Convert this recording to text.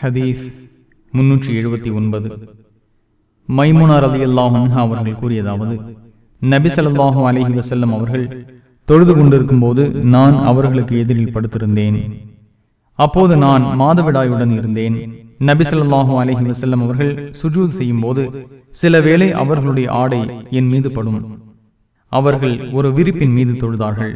ஹதீஸ் முன்னூற்றி எழுபத்தி ஒன்பது. மைமுனார் அலி அல்லாஹன் அவர்கள் கூறியதாவது நபி ஸல்லல்லாஹு அலைஹி வசல்லம் அவர்கள் தொழுது கொண்டிருக்கும் போது நான் அவர்களுக்கு எதிரில் படுத்திருந்தேன். அப்போது நான் மாதவிடாயுடன் இருந்தேன். நபி ஸல்லல்லாஹு அலைஹி வசல்லம் அவர்கள் சுஜூத் செய்யும் போது சில வேளை அவர்களுடைய ஆடை என் மீது படும். அவர்கள் ஒரு விரிப்பின் மீது தொழுதார்கள்.